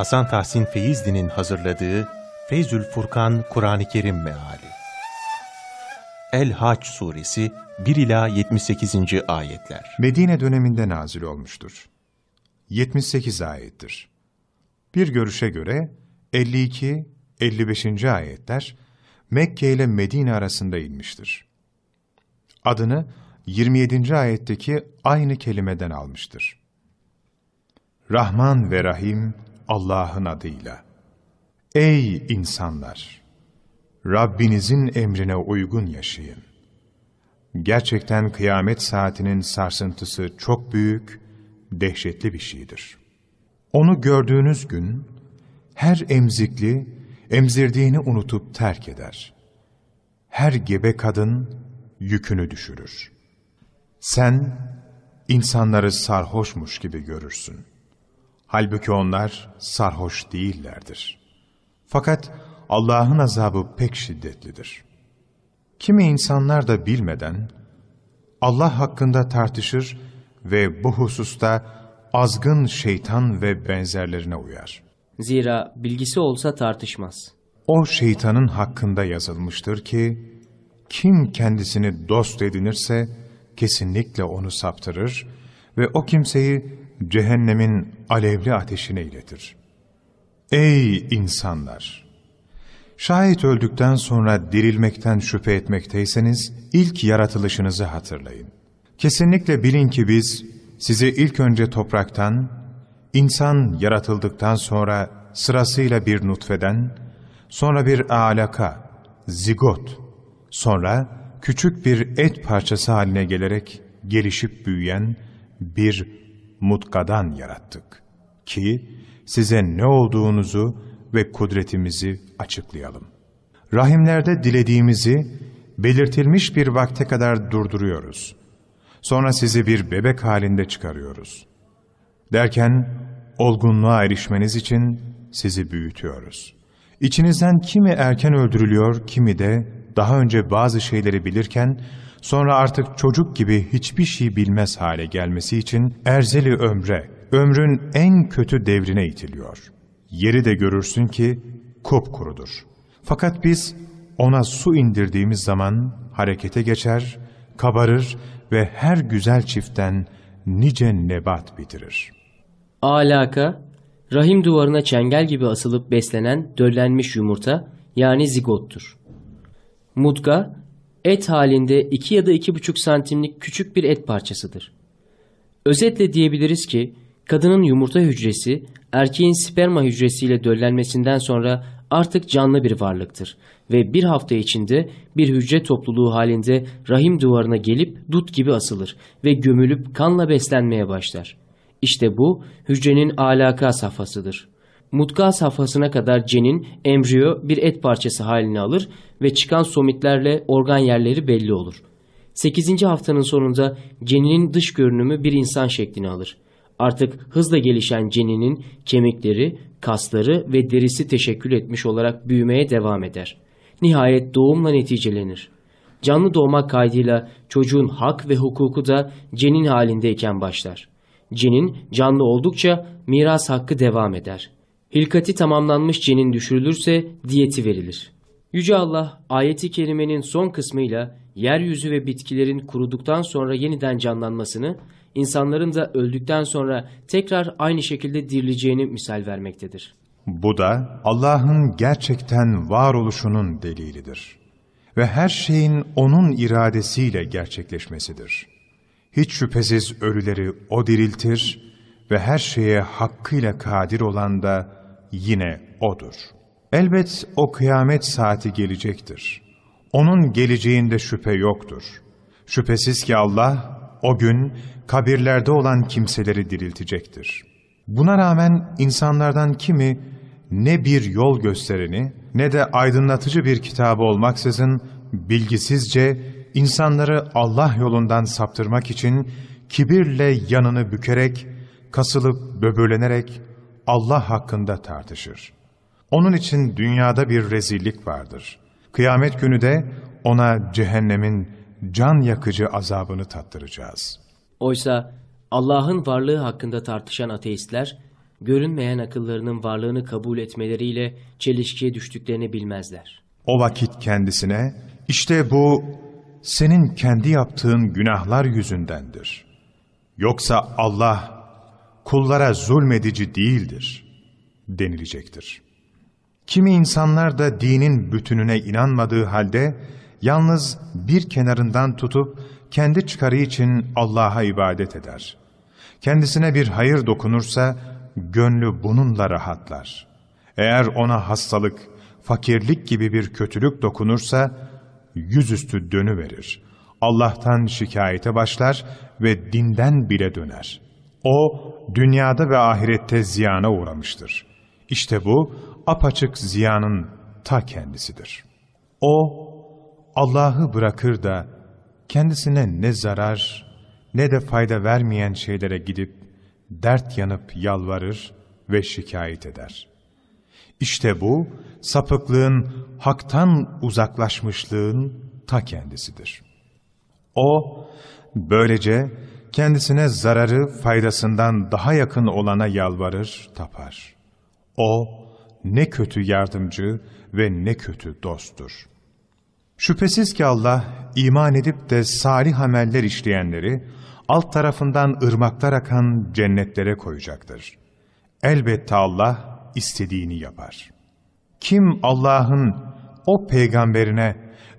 Hasan Tahsin Feyzli'nin hazırladığı Feyzül Furkan Kur'an-ı Kerim Meali El-Haç Suresi 1 ila 78. ayetler. Medine döneminde nazil olmuştur. 78 ayettir. Bir görüşe göre 52-55. ayetler Mekke ile Medine arasında inmiştir. Adını 27. ayetteki aynı kelimeden almıştır. Rahman ve Rahim Allah'ın adıyla. Ey insanlar! Rabbinizin emrine uygun yaşayın. Gerçekten kıyamet saatinin sarsıntısı çok büyük, dehşetli bir şeydir. Onu gördüğünüz gün, her emzikli, emzirdiğini unutup terk eder. Her gebe kadın, yükünü düşürür. Sen, insanları sarhoşmuş gibi görürsün. Halbuki onlar sarhoş değillerdir. Fakat Allah'ın azabı pek şiddetlidir. Kimi insanlar da bilmeden Allah hakkında tartışır ve bu hususta azgın şeytan ve benzerlerine uyar. Zira bilgisi olsa tartışmaz. O şeytanın hakkında yazılmıştır ki, kim kendisini dost edinirse kesinlikle onu saptırır ve o kimseyi cehennemin alevli ateşine iletir. Ey insanlar! Şayet öldükten sonra dirilmekten şüphe etmekteyseniz ilk yaratılışınızı hatırlayın. Kesinlikle bilin ki biz sizi ilk önce topraktan, insan yaratıldıktan sonra sırasıyla bir nutfeden, sonra bir alaka, zigot, sonra küçük bir et parçası haline gelerek gelişip büyüyen bir mutkadan yarattık. Ki size ne olduğunuzu ve kudretimizi açıklayalım. Rahimlerde dilediğimizi belirtilmiş bir vakte kadar durduruyoruz. Sonra sizi bir bebek halinde çıkarıyoruz. Derken olgunluğa erişmeniz için sizi büyütüyoruz. İçinizden kimi erken öldürülüyor, kimi de daha önce bazı şeyleri bilirken sonra artık çocuk gibi hiçbir şey bilmez hale gelmesi için erzeli ömre, ömrün en kötü devrine itiliyor. Yeri de görürsün ki kupkurudur. Fakat biz ona su indirdiğimiz zaman harekete geçer, kabarır ve her güzel çiftten nice nebat bitirir. Alaka, rahim duvarına çengel gibi asılıp beslenen döllenmiş yumurta yani zigottur. Mutka, et halinde 2 ya da 2,5 santimlik küçük bir et parçasıdır. Özetle diyebiliriz ki kadının yumurta hücresi erkeğin sperma hücresiyle döllenmesinden sonra artık canlı bir varlıktır ve bir hafta içinde bir hücre topluluğu halinde rahim duvarına gelip dut gibi asılır ve gömülüp kanla beslenmeye başlar. İşte bu hücrenin alaka safhasıdır. Mutka safhasına kadar cenin embriyo bir et parçası halini alır ve çıkan somitlerle organ yerleri belli olur. 8. haftanın sonunda ceninin dış görünümü bir insan şeklini alır. Artık hızla gelişen ceninin kemikleri, kasları ve derisi teşekkül etmiş olarak büyümeye devam eder. Nihayet doğumla neticelenir. Canlı doğmak kaydıyla çocuğun hak ve hukuku da cenin halindeyken başlar. Cenin canlı oldukça miras hakkı devam eder. Hilkati tamamlanmış cenin düşürülürse diyeti verilir. Yüce Allah ayeti kerimenin son kısmıyla yeryüzü ve bitkilerin kuruduktan sonra yeniden canlanmasını, insanların da öldükten sonra tekrar aynı şekilde dirileceğini misal vermektedir. Bu da Allah'ın gerçekten varoluşunun delilidir. Ve her şeyin O'nun iradesiyle gerçekleşmesidir. Hiç şüphesiz ölüleri O diriltir ve her şeye hakkıyla kadir olan da yine O'dur. Elbet o kıyamet saati gelecektir. Onun geleceğinde şüphe yoktur. Şüphesiz ki Allah o gün kabirlerde olan kimseleri diriltecektir. Buna rağmen insanlardan kimi ne bir yol göstereni ne de aydınlatıcı bir kitabı olmaksızın bilgisizce insanları Allah yolundan saptırmak için kibirle yanını bükerek, kasılıp böbürlenerek Allah hakkında tartışır. Onun için dünyada bir rezillik vardır. Kıyamet günü de ona cehennemin can yakıcı azabını tattıracağız. Oysa Allah'ın varlığı hakkında tartışan ateistler görünmeyen akıllarının varlığını kabul etmeleriyle çelişkiye düştüklerini bilmezler. O vakit kendisine, işte bu senin kendi yaptığın günahlar yüzündendir. Yoksa Allah kullara zulmedici değildir denilecektir. Kimi insanlar da dinin bütününe inanmadığı halde yalnız bir kenarından tutup kendi çıkarı için Allah'a ibadet eder. Kendisine bir hayır dokunursa gönlü bununla rahatlar. Eğer ona hastalık, fakirlik gibi bir kötülük dokunursa yüzüstü dönüverir. Allah'tan şikayete başlar ve dinden bile döner. O dünyada ve ahirette ziyana uğramıştır. İşte bu apaçık ziyanın ta kendisidir. O Allah'ı bırakır da kendisine ne zarar ne de fayda vermeyen şeylere gidip dert yanıp yalvarır ve şikayet eder. İşte bu sapıklığın haktan uzaklaşmışlığın ta kendisidir. O böylece kendisine zararı faydasından daha yakın olana yalvarır, tapar. O ne kötü yardımcı ve ne kötü dosttur. Şüphesiz ki Allah iman edip de salih ameller işleyenleri alt tarafından ırmaklar akan cennetlere koyacaktır. Elbette Allah istediğini yapar. Kim Allah'ın o peygamberine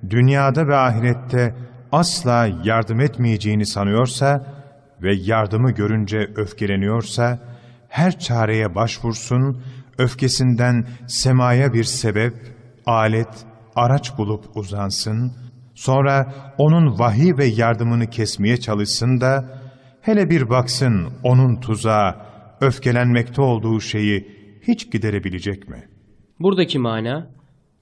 dünyada ve ahirette asla yardım etmeyeceğini sanıyorsa ve yardımı görünce öfkeleniyorsa, her çareye başvursun, öfkesinden semaya bir sebep, alet, araç bulup uzansın, sonra onun vahiy ve yardımını kesmeye çalışsın da, hele bir baksın onun tuzağı, öfkelenmekte olduğu şeyi hiç giderebilecek mi? Buradaki mana,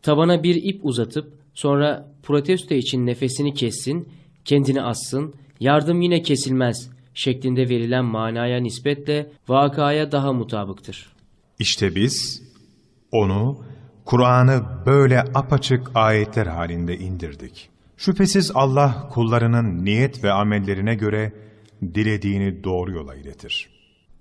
tabana bir ip uzatıp sonra protesto için nefesini kessin, kendini assın, yardım yine kesilmez şeklinde verilen manaya nispetle vakaya daha mutabıktır. İşte biz onu, Kur'an'ı böyle apaçık ayetler halinde indirdik. Şüphesiz Allah kullarının niyet ve amellerine göre dilediğini doğru yola iletir.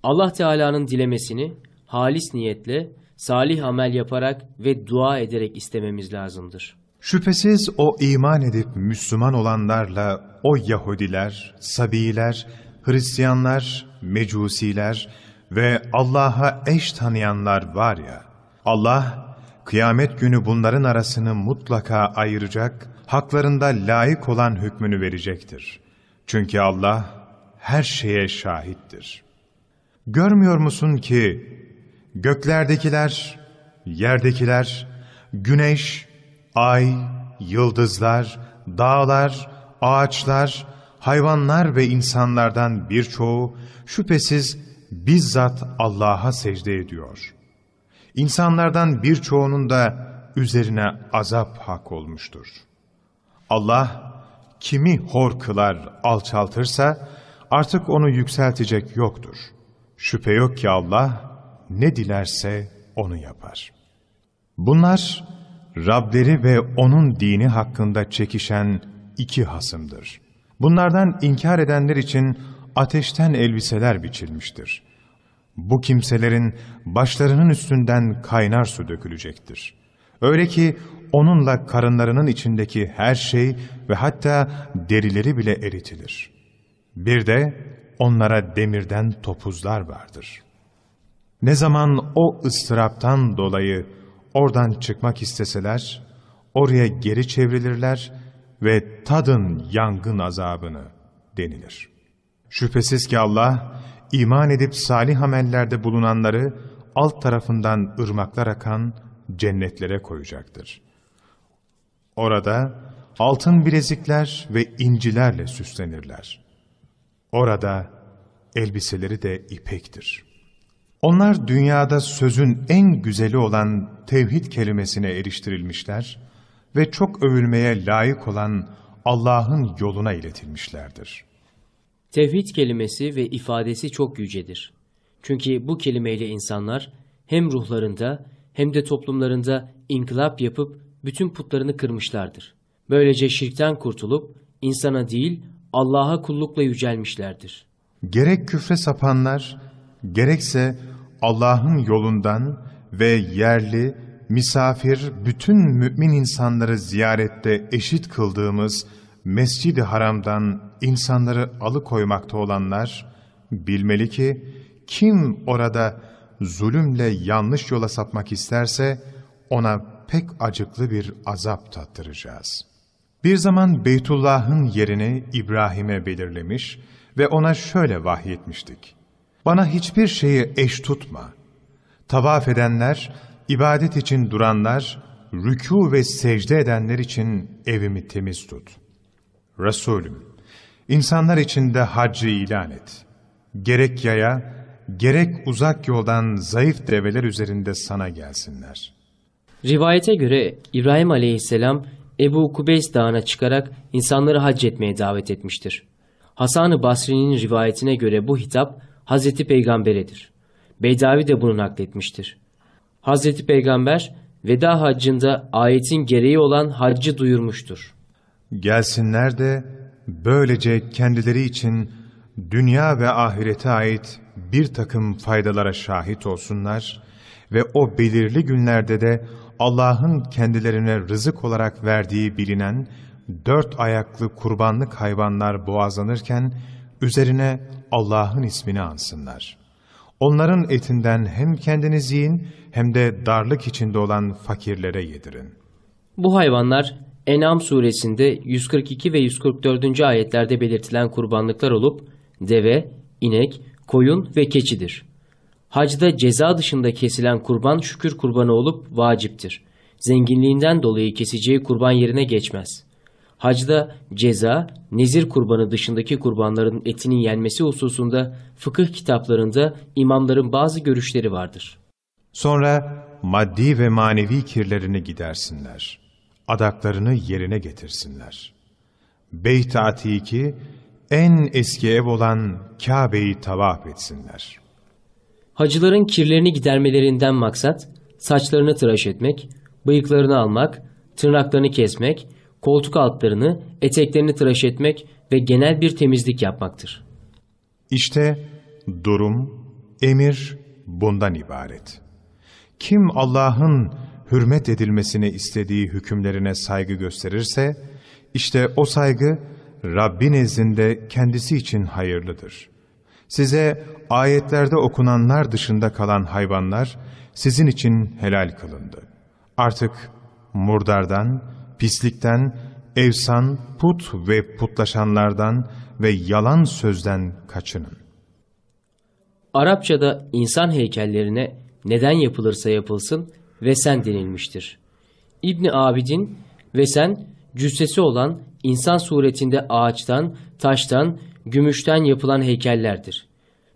Allah Teala'nın dilemesini halis niyetle, salih amel yaparak ve dua ederek istememiz lazımdır. Şüphesiz o iman edip Müslüman olanlarla o Yahudiler, Sabiler, Hristiyanlar, Mecusiler ve Allah'a eş tanıyanlar var ya, Allah kıyamet günü bunların arasını mutlaka ayıracak, haklarında layık olan hükmünü verecektir. Çünkü Allah her şeye şahittir. Görmüyor musun ki göklerdekiler, yerdekiler, güneş, ay, yıldızlar, dağlar, ağaçlar, hayvanlar ve insanlardan birçoğu şüphesiz bizzat Allah'a secde ediyor. İnsanlardan birçoğunun da üzerine azap hak olmuştur. Allah kimi hor kılar, alçaltırsa artık onu yükseltecek yoktur. Şüphe yok ki Allah ne dilerse onu yapar. Bunlar Rableri ve onun dini hakkında çekişen iki hasımdır. Bunlardan inkar edenler için ateşten elbiseler biçilmiştir. Bu kimselerin başlarının üstünden kaynar su dökülecektir. Öyle ki onunla karınlarının içindeki her şey ve hatta derileri bile eritilir. Bir de onlara demirden topuzlar vardır. Ne zaman o ıstıraptan dolayı oradan çıkmak isteseler, oraya geri çevrilirler ve tadın yangın azabını denilir. Şüphesiz ki Allah, iman edip salih amellerde bulunanları alt tarafından ırmaklar akan cennetlere koyacaktır. Orada altın bilezikler ve incilerle süslenirler. Orada elbiseleri de ipektir. Onlar dünyada sözün en güzeli olan tevhid kelimesine eriştirilmişler ve çok övülmeye layık olan Allah'ın yoluna iletilmişlerdir. Tevhid kelimesi ve ifadesi çok yücedir. Çünkü bu kelimeyle insanlar hem ruhlarında hem de toplumlarında inkılap yapıp bütün putlarını kırmışlardır. Böylece şirkten kurtulup insana değil Allah'a kullukla yücelmişlerdir. Gerek küfre sapanlar, gerekse Allah'ın yolundan ve yerli, misafir, bütün mümin insanları ziyarette eşit kıldığımız Mescid-i Haram'dan insanları alıkoymakta olanlar, bilmeli ki kim orada zulümle yanlış yola sapmak isterse ona pek acıklı bir azap tattıracağız. Bir zaman Beytullah'ın yerini İbrahim'e belirlemiş ve ona şöyle vahyetmiştik. Bana hiçbir şeyi eş tutma. Tavaf edenler, ibadet için duranlar, rükû ve secde edenler için evimi temiz tut. Resulüm, insanlar içinde haccı ilan et. Gerek yaya, gerek uzak yoldan zayıf develer üzerinde sana gelsinler. Rivayete göre İbrahim aleyhisselam Ebu Kubeys dağına çıkarak insanları hac etmeye davet etmiştir. Hasan-ı Basri'nin rivayetine göre bu hitap Hazreti Peygamber'edir. Beydavi de bunu nakletmiştir. Hazreti Peygamber veda haccında ayetin gereği olan haccı duyurmuştur. Gelsinler de böylece kendileri için dünya ve ahirete ait bir takım faydalara şahit olsunlar ve o belirli günlerde de Allah'ın kendilerine rızık olarak verdiği bilinen dört ayaklı kurbanlık hayvanlar boğazlanırken üzerine Allah'ın ismini ansınlar. Onların etinden hem kendiniz yiyin hem de darlık içinde olan fakirlere yedirin. Bu hayvanlar En'am suresinde 142 ve 144. ayetlerde belirtilen kurbanlıklar olup deve, inek, koyun ve keçidir. Hacda ceza dışında kesilen kurban şükür kurbanı olup vaciptir. Zenginliğinden dolayı keseceği kurban yerine geçmez. Hacda ceza, nezir kurbanı dışındaki kurbanların etinin yenmesi hususunda fıkıh kitaplarında imamların bazı görüşleri vardır. Sonra maddi ve manevi kirlerini gidersinler. Adaklarını yerine getirsinler. Beyt-i Atik'i en eski ev olan Kabe'yi tavaf etsinler. Hacıların kirlerini gidermelerinden maksat, saçlarını tıraş etmek, bıyıklarını almak, tırnaklarını kesmek, koltuk altlarını, eteklerini tıraş etmek ve genel bir temizlik yapmaktır. İşte durum, emir bundan ibaret. Kim Allah'ın hürmet edilmesini istediği hükümlerine saygı gösterirse, işte o saygı Rabbi nezdinde kendisi için hayırlıdır. Size ayetlerde okunanlar dışında kalan hayvanlar sizin için helal kılındı. Artık murdardan, pislikten, evsan, put ve putlaşanlardan ve yalan sözden kaçının. Arapçada insan heykellerine neden yapılırsa yapılsın ve sen denilmiştir. İbni Abidin ve sen cüssesi olan insan suretinde ağaçtan, taştan, gümüşten yapılan heykellerdir.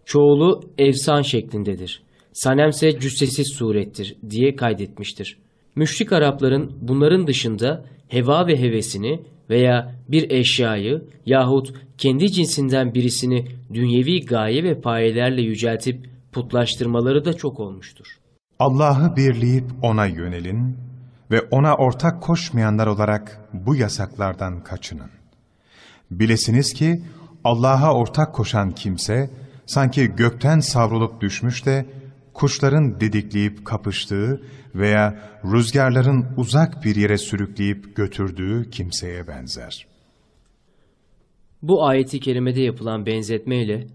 Çoğulu evsan şeklindedir. Sanemse cüssesiz surettir diye kaydetmiştir. Müşrik Arapların bunların dışında heva ve hevesini veya bir eşyayı yahut kendi cinsinden birisini dünyevi gaye ve payelerle yüceltip putlaştırmaları da çok olmuştur. Allah'ı birleyip O'na yönelin ve O'na ortak koşmayanlar olarak bu yasaklardan kaçının. Bilesiniz ki Allah'a ortak koşan kimse sanki gökten savrulup düşmüş de kuşların didikleyip kapıştığı veya rüzgarların uzak bir yere sürükleyip götürdüğü kimseye benzer. Bu ayeti kerimede yapılan benzetmeyle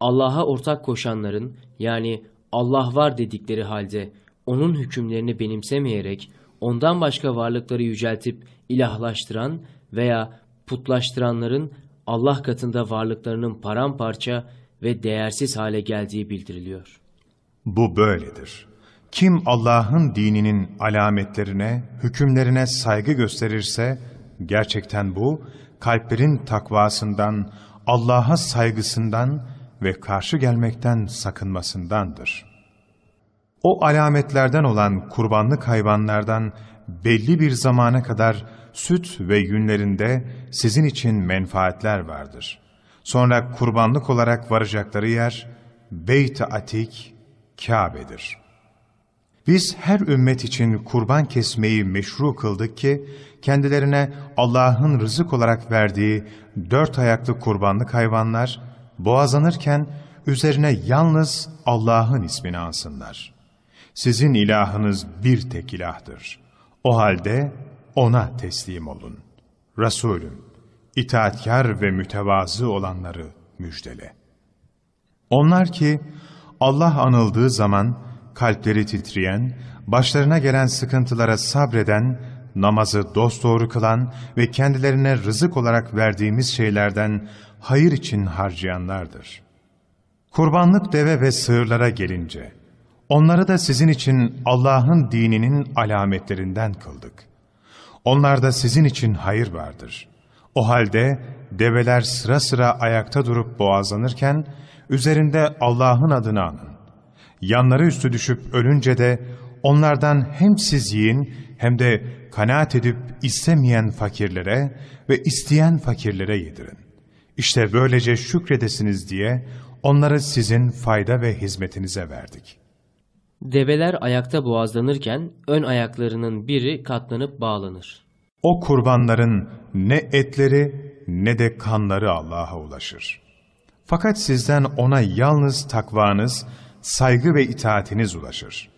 Allah'a ortak koşanların yani Allah var dedikleri halde onun hükümlerini benimsemeyerek ondan başka varlıkları yüceltip ilahlaştıran veya putlaştıranların Allah katında varlıklarının paramparça ve değersiz hale geldiği bildiriliyor. Bu böyledir. Kim Allah'ın dininin alametlerine, hükümlerine saygı gösterirse, gerçekten bu, kalplerin takvasından, Allah'a saygısından ve karşı gelmekten sakınmasındandır. O alametlerden olan kurbanlık hayvanlardan belli bir zamana kadar süt ve yünlerinde sizin için menfaatler vardır. Sonra kurbanlık olarak varacakları yer, Beyt-i Atik, Kabe'dir. Biz her ümmet için kurban kesmeyi meşru kıldık ki, kendilerine Allah'ın rızık olarak verdiği dört ayaklı kurbanlık hayvanlar, boğazlanırken üzerine yalnız Allah'ın ismini ansınlar. Sizin ilahınız bir tek ilahdır. O halde ona teslim olun. Resulüm, itaatkar ve mütevazı olanları müjdele. Onlar ki Allah anıldığı zaman kalpleri titreyen, başlarına gelen sıkıntılara sabreden, namazı dosdoğru kılan ve kendilerine rızık olarak verdiğimiz şeylerden hayır için harcayanlardır. Kurbanlık deve ve sığırlara gelince, onları da sizin için Allah'ın dininin alametlerinden kıldık. Onlarda sizin için hayır vardır. O halde develer sıra sıra ayakta durup boğazlanırken, üzerinde Allah'ın adını anın. Yanları üstü düşüp ölünce de onlardan hem siz yiyin hem de kanaat edip istemeyen fakirlere ve isteyen fakirlere yedirin. İşte böylece şükredesiniz diye onları sizin fayda ve hizmetinize verdik. Develer ayakta boğazlanırken ön ayaklarının biri katlanıp bağlanır. O kurbanların ne etleri ne de kanları Allah'a ulaşır. Fakat sizden ona yalnız takvanız, saygı ve itaatiniz ulaşır.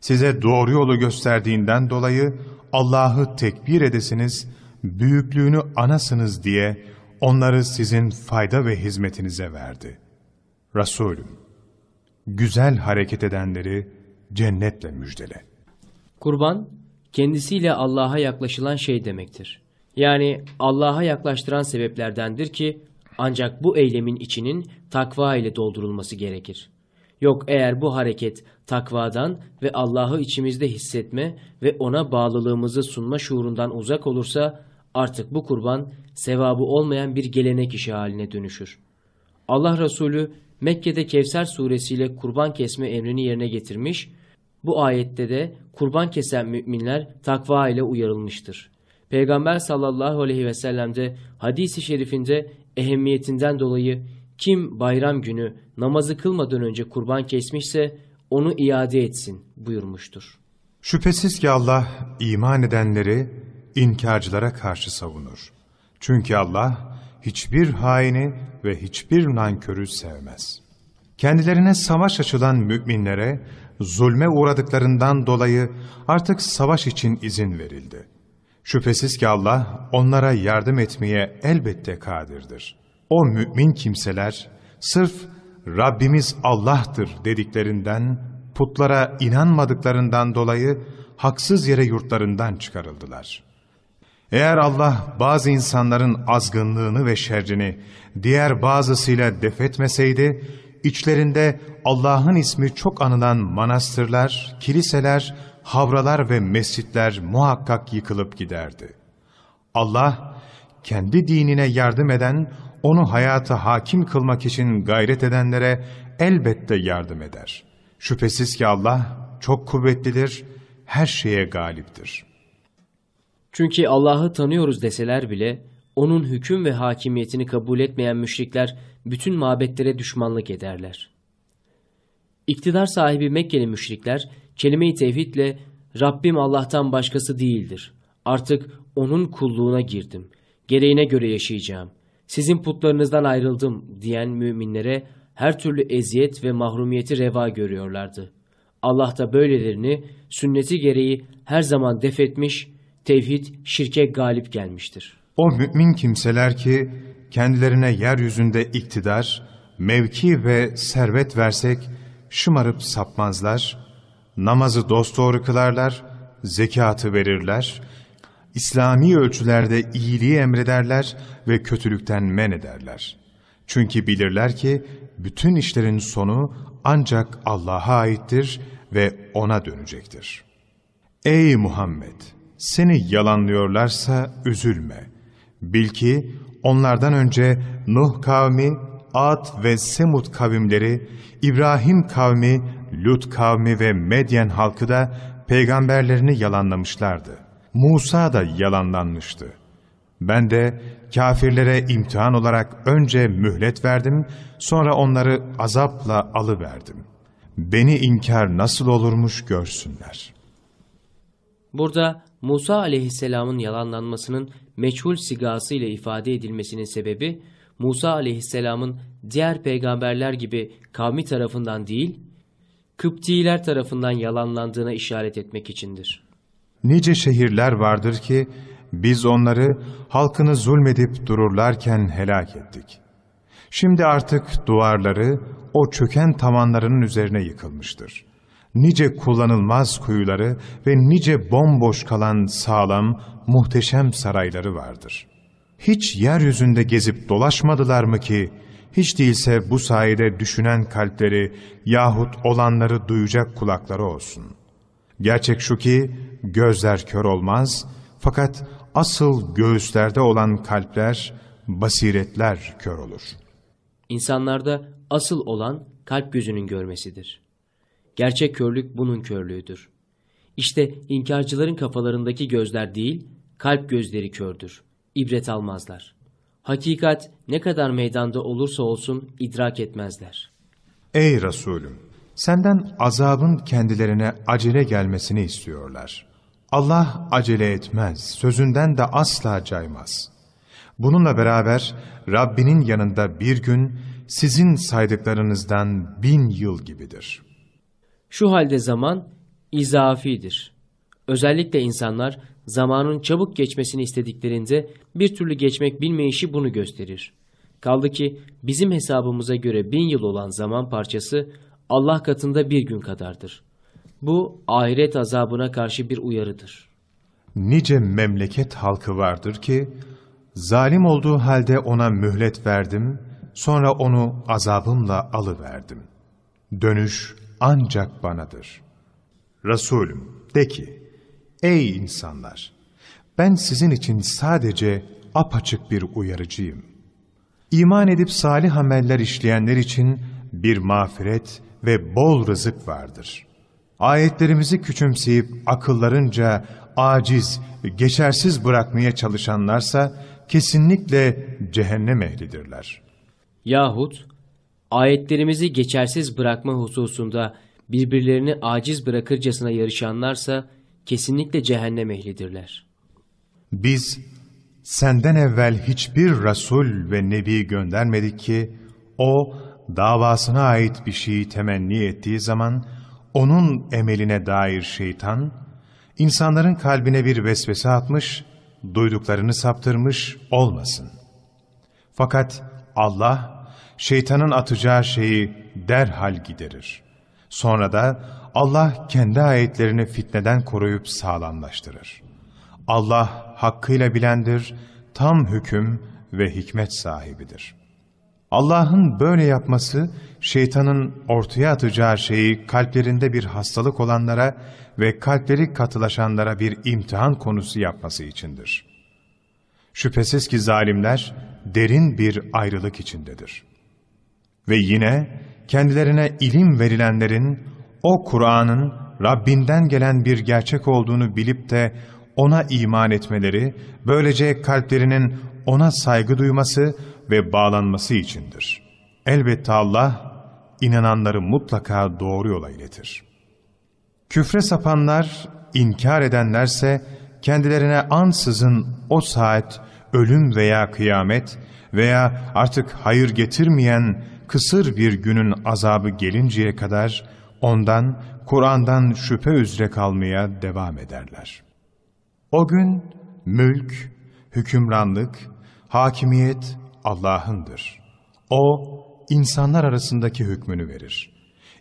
Size doğru yolu gösterdiğinden dolayı Allah'ı tekbir edesiniz, büyüklüğünü anasınız diye onları sizin fayda ve hizmetinize verdi. Resulüm, güzel hareket edenleri cennetle müjdele. Kurban, kendisiyle Allah'a yaklaşılan şey demektir. Yani Allah'a yaklaştıran sebeplerdendir ki ancak bu eylemin içinin takva ile doldurulması gerekir. Yok eğer bu hareket takvadan ve Allah'ı içimizde hissetme ve ona bağlılığımızı sunma şuurundan uzak olursa artık bu kurban sevabı olmayan bir gelenek işi haline dönüşür. Allah Resulü Mekke'de Kevser suresiyle kurban kesme emrini yerine getirmiş, bu ayette de kurban kesen müminler takva ile uyarılmıştır. Peygamber sallallahu aleyhi ve sellem de hadisi şerifinde ehemmiyetinden dolayı kim bayram günü namazı kılmadan önce kurban kesmişse onu iade etsin buyurmuştur. Şüphesiz ki Allah iman edenleri inkarcılara karşı savunur. Çünkü Allah hiçbir haini ve hiçbir nankörü sevmez. Kendilerine savaş açılan müminlere zulme uğradıklarından dolayı artık savaş için izin verildi. Şüphesiz ki Allah onlara yardım etmeye elbette kadirdir. O mümin kimseler sırf Rabbimiz Allah'tır dediklerinden, putlara inanmadıklarından dolayı haksız yere yurtlarından çıkarıldılar. Eğer Allah bazı insanların azgınlığını ve şerrini diğer bazısıyla defetmeseydi, içlerinde Allah'ın ismi çok anılan manastırlar, kiliseler, havralar ve mescitler muhakkak yıkılıp giderdi. Allah, kendi dinine yardım eden, onu hayata hakim kılmak için gayret edenlere elbette yardım eder. Şüphesiz ki Allah çok kuvvetlidir, her şeye galiptir. Çünkü Allah'ı tanıyoruz deseler bile onun hüküm ve hakimiyetini kabul etmeyen müşrikler bütün mabetlere düşmanlık ederler. İktidar sahibi Mekkeli müşrikler kelime-i tevhidle Rabbim Allah'tan başkası değildir. Artık onun kulluğuna girdim. Gereğine göre yaşayacağım. Sizin putlarınızdan ayrıldım diyen müminlere her türlü eziyet ve mahrumiyeti reva görüyorlardı. Allah da böylelerini sünneti gereği her zaman defetmiş, tevhid şirke galip gelmiştir. O mümin kimseler ki kendilerine yeryüzünde iktidar, mevki ve servet versek şımarıp sapmazlar, namazı dosdoğru kılarlar, zekatı verirler, İslami ölçülerde iyiliği emrederler ve kötülükten men ederler. Çünkü bilirler ki bütün işlerin sonu ancak Allah'a aittir ve O'na dönecektir. Ey Muhammed! Seni yalanlıyorlarsa üzülme. Bil ki onlardan önce Nuh kavmi, Ad ve Semud kavimleri, İbrahim kavmi, Lut kavmi ve Medyen halkı da peygamberlerini yalanlamışlardı. Musa da yalanlanmıştı. Ben de kafirlere imtihan olarak önce mühlet verdim, sonra onları azapla alıverdim. Beni inkar nasıl olurmuş görsünler. Burada Musa aleyhisselamın yalanlanmasının meçhul sigası ile ifade edilmesinin sebebi Musa aleyhisselamın diğer peygamberler gibi kavmi tarafından değil, Kıptiler tarafından yalanlandığına işaret etmek içindir. Nice şehirler vardır ki biz onları halkını zulmedip dururlarken helak ettik. Şimdi artık duvarları o çöken tavanlarının üzerine yıkılmıştır. Nice kullanılmaz kuyuları ve nice bomboş kalan sağlam, muhteşem sarayları vardır. Hiç yeryüzünde gezip dolaşmadılar mı ki, hiç değilse bu sayede düşünen kalpleri yahut olanları duyacak kulakları olsun. Gerçek şu ki gözler kör olmaz fakat asıl göğüslerde olan kalpler, basiretler kör olur. İnsanlarda asıl olan kalp gözünün görmesidir. Gerçek körlük bunun körlüğüdür. İşte inkarcıların kafalarındaki gözler değil, kalp gözleri kördür. İbret almazlar. Hakikat ne kadar meydanda olursa olsun idrak etmezler. Ey Resulüm! Senden azabın kendilerine acele gelmesini istiyorlar. Allah acele etmez, sözünden de asla caymaz. Bununla beraber Rabbinin yanında bir gün sizin saydıklarınızdan bin yıl gibidir. Şu halde zaman izafidir. Özellikle insanlar zamanın çabuk geçmesini istediklerinde bir türlü geçmek bilmeyişi bunu gösterir. Kaldı ki bizim hesabımıza göre bin yıl olan zaman parçası Allah katında bir gün kadardır. Bu ahiret azabına karşı bir uyarıdır. Nice memleket halkı vardır ki, zalim olduğu halde ona mühlet verdim, sonra onu azabımla alıverdim. Dönüş ancak banadır. Resulüm de ki, ey insanlar, ben sizin için sadece apaçık bir uyarıcıyım. İman edip salih ameller işleyenler için bir mağfiret ve bol rızık vardır. Ayetlerimizi küçümseyip akıllarınca aciz, geçersiz bırakmaya çalışanlarsa kesinlikle cehennem ehlidirler. Yahut ayetlerimizi geçersiz bırakma hususunda birbirlerini aciz bırakırcasına yarışanlarsa kesinlikle cehennem ehlidirler. Biz senden evvel hiçbir Resul ve Nebi göndermedik ki o davasına ait bir şeyi temenni ettiği zaman onun emeline dair şeytan insanların kalbine bir vesvese atmış, duyduklarını saptırmış olmasın. Fakat Allah şeytanın atacağı şeyi derhal giderir. Sonra da Allah kendi ayetlerini fitneden koruyup sağlamlaştırır. Allah hakkıyla bilendir, tam hüküm ve hikmet sahibidir. Allah'ın böyle yapması, şeytanın ortaya atacağı şeyi kalplerinde bir hastalık olanlara ve kalpleri katılaşanlara bir imtihan konusu yapması içindir. Şüphesiz ki zalimler derin bir ayrılık içindedir. Ve yine kendilerine ilim verilenlerin o Kur'an'ın Rabbinden gelen bir gerçek olduğunu bilip de ona iman etmeleri, böylece kalplerinin ona saygı duyması ve bağlanması içindir. Elbette Allah, inananları mutlaka doğru yola iletir. Küfre sapanlar, inkar edenlerse, kendilerine ansızın o saat, ölüm veya kıyamet veya artık hayır getirmeyen kısır bir günün azabı gelinceye kadar, ondan, Kur'an'dan şüphe üzere kalmaya devam ederler. O gün mülk, hükümranlık, hakimiyet Allah'ındır. O, insanlar arasındaki hükmünü verir.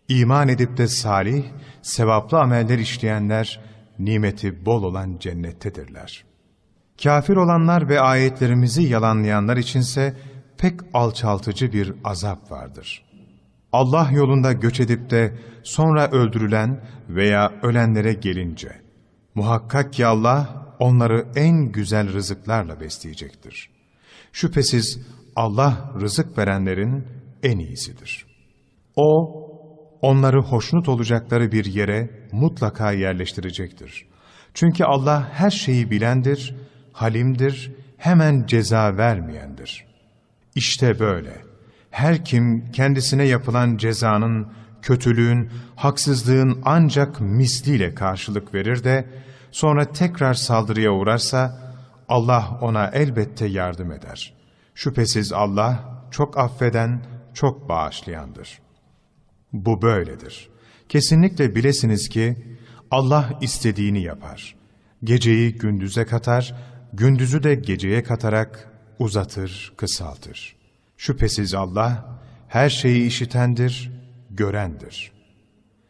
İman edip de salih, sevaplı ameller işleyenler, nimeti bol olan cennettedirler. Kafir olanlar ve ayetlerimizi yalanlayanlar içinse pek alçaltıcı bir azap vardır. Allah yolunda göç edip de sonra öldürülen veya ölenlere gelince, muhakkak ki Allah onları en güzel rızıklarla besleyecektir. Şüphesiz Allah rızık verenlerin en iyisidir. O, onları hoşnut olacakları bir yere mutlaka yerleştirecektir. Çünkü Allah her şeyi bilendir, halimdir, hemen ceza vermeyendir. İşte böyle. Her kim kendisine yapılan cezanın, kötülüğün, haksızlığın ancak misliyle karşılık verir de, sonra tekrar saldırıya uğrarsa, Allah ona elbette yardım eder. Şüphesiz Allah çok affeden, çok bağışlayandır. Bu böyledir. Kesinlikle bilesiniz ki Allah istediğini yapar. Geceyi gündüze katar, gündüzü de geceye katarak uzatır, kısaltır. Şüphesiz Allah her şeyi işitendir, görendir.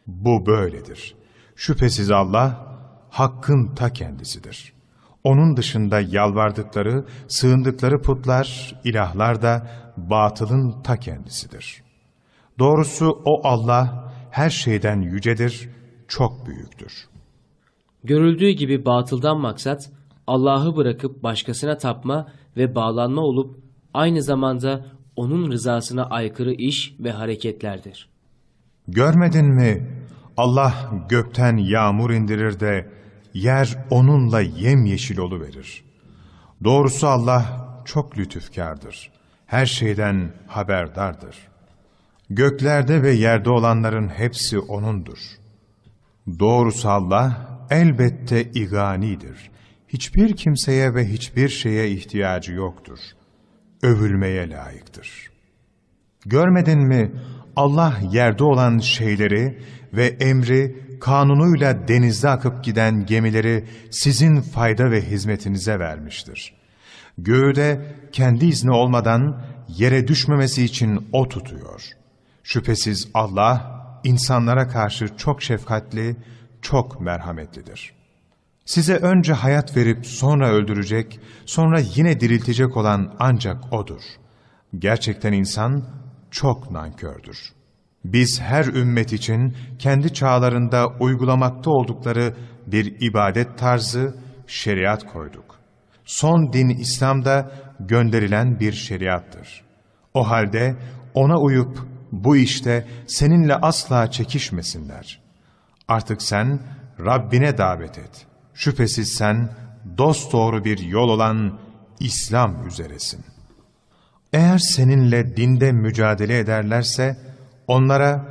Bu böyledir. Şüphesiz Allah hakkın ta kendisidir. Onun dışında yalvardıkları, sığındıkları putlar, ilahlar da batılın ta kendisidir. Doğrusu o Allah her şeyden yücedir, çok büyüktür. Görüldüğü gibi batıldan maksat Allah'ı bırakıp başkasına tapma ve bağlanma olup aynı zamanda onun rızasına aykırı iş ve hareketlerdir. Görmedin mi? Allah gökten yağmur indirir de yer onunla yemyeşil verir. Doğrusu Allah çok lütufkardır. Her şeyden haberdardır. Göklerde ve yerde olanların hepsi O'nundur. Doğrusu Allah elbette iganidir. Hiçbir kimseye ve hiçbir şeye ihtiyacı yoktur. Övülmeye layıktır. Görmedin mi Allah yerde olan şeyleri ve emri kanunuyla denizde akıp giden gemileri sizin fayda ve hizmetinize vermiştir. Göğü de kendi izni olmadan yere düşmemesi için O tutuyor. Şüphesiz Allah insanlara karşı çok şefkatli, çok merhametlidir. Size önce hayat verip sonra öldürecek, sonra yine diriltecek olan ancak O'dur. Gerçekten insan çok nankördür.'' Biz her ümmet için kendi çağlarında uygulamakta oldukları bir ibadet tarzı, şeriat koyduk. Son din İslam'da gönderilen bir şeriattır. O halde ona uyup bu işte seninle asla çekişmesinler. Artık sen Rabbine davet et. Şüphesiz sen dosdoğru bir yol olan İslam üzeresin. Eğer seninle dinde mücadele ederlerse, Onlara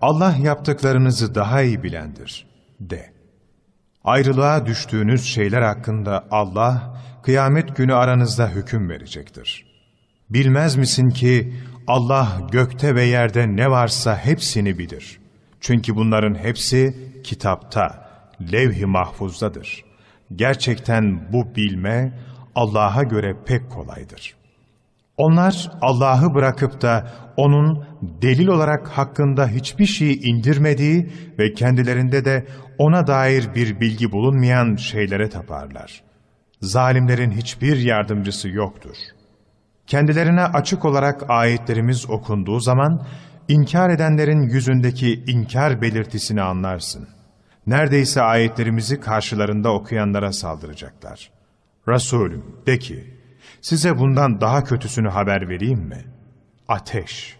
Allah yaptıklarınızı daha iyi bilendir de. Ayrılığa düştüğünüz şeyler hakkında Allah kıyamet günü aranızda hüküm verecektir. Bilmez misin ki Allah gökte ve yerde ne varsa hepsini bilir. Çünkü bunların hepsi kitapta, levh-i mahfuzdadır. Gerçekten bu bilme Allah'a göre pek kolaydır.'' Onlar Allah'ı bırakıp da onun delil olarak hakkında hiçbir şey indirmediği ve kendilerinde de ona dair bir bilgi bulunmayan şeylere taparlar. Zalimlerin hiçbir yardımcısı yoktur. Kendilerine açık olarak ayetlerimiz okunduğu zaman inkar edenlerin yüzündeki inkar belirtisini anlarsın. Neredeyse ayetlerimizi karşılarında okuyanlara saldıracaklar. Resulüm de ki, Size bundan daha kötüsünü haber vereyim mi? Ateş.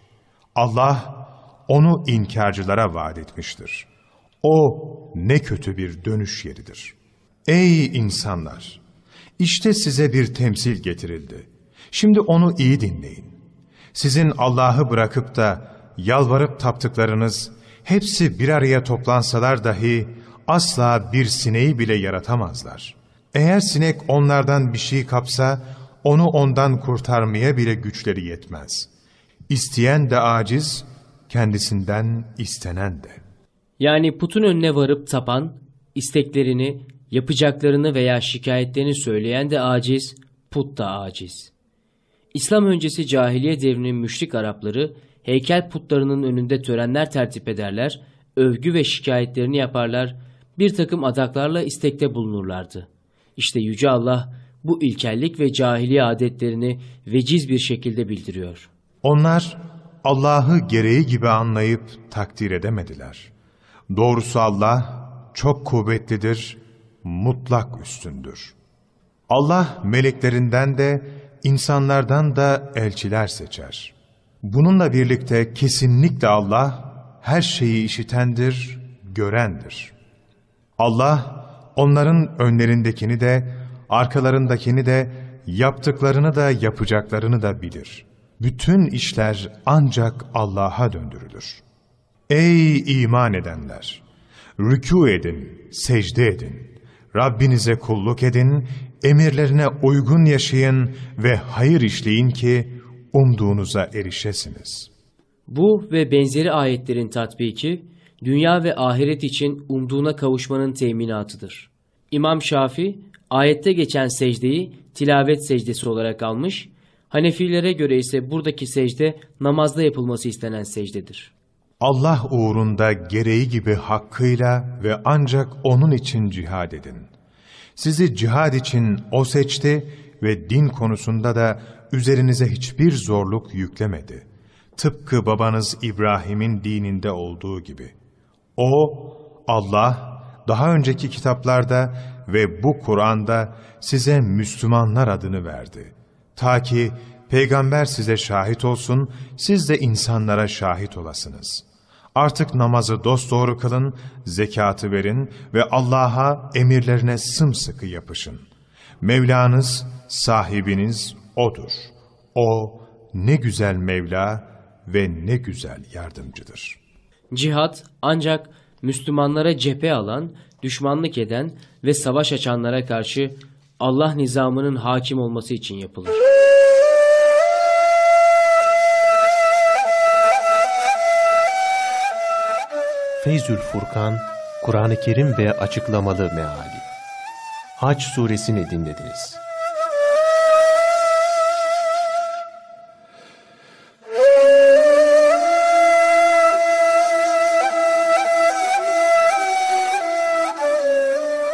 Allah onu inkarcılara vaat etmiştir. O ne kötü bir dönüş yeridir. Ey insanlar! İşte size bir temsil getirildi. Şimdi onu iyi dinleyin. Sizin Allah'ı bırakıp da yalvarıp taptıklarınız hepsi bir araya toplansalar dahi asla bir sineği bile yaratamazlar. Eğer sinek onlardan bir şey kapsa onu ondan kurtarmaya bile güçleri yetmez. İsteyen de aciz, kendisinden istenen de. Yani putun önüne varıp tapan, isteklerini, yapacaklarını veya şikayetlerini söyleyen de aciz, put da aciz. İslam öncesi cahiliye devrinin müşrik Arapları, heykel putlarının önünde törenler tertip ederler, övgü ve şikayetlerini yaparlar, bir takım adaklarla istekte bulunurlardı. İşte Yüce Allah, bu ilkellik ve cahiliye adetlerini veciz bir şekilde bildiriyor. Onlar Allah'ı gereği gibi anlayıp takdir edemediler. Doğrusu Allah çok kuvvetlidir, mutlak üstündür. Allah meleklerinden de insanlardan da elçiler seçer. Bununla birlikte kesinlikle Allah her şeyi işitendir, görendir. Allah onların önlerindekini de arkalarındakini de, yaptıklarını da yapacaklarını da bilir. Bütün işler ancak Allah'a döndürülür. Ey iman edenler! Rükû edin, secde edin. Rabbinize kulluk edin, emirlerine uygun yaşayın ve hayır işleyin ki umduğunuza erişesiniz. Bu ve benzeri ayetlerin tatbiki, dünya ve ahiret için umduğuna kavuşmanın teminatıdır. İmam Şafi, ayette geçen secdeyi tilavet secdesi olarak almış, Hanefilere göre ise buradaki secde namazda yapılması istenen secdedir. Allah uğrunda gereği gibi hakkıyla ve ancak O'nun için cihad edin. Sizi cihad için O seçti ve din konusunda da üzerinize hiçbir zorluk yüklemedi. Tıpkı babanız İbrahim'in dininde olduğu gibi. O, Allah, daha önceki kitaplarda ve bu Kur'an'da size Müslümanlar adını verdi. Ta ki peygamber size şahit olsun, siz de insanlara şahit olasınız. Artık namazı dosdoğru kılın, zekatı verin ve Allah'a emirlerine sımsıkı yapışın. Mevlanız, sahibiniz O'dur. O ne güzel Mevla ve ne güzel yardımcıdır. Cihat ancak Müslümanlara cephe alan, düşmanlık eden ve savaş açanlara karşı Allah nizamının hakim olması için yapılır. Feyzül Furkan, Kur'an-ı Kerim ve açıklamalı meali. Haç suresini dinlediniz.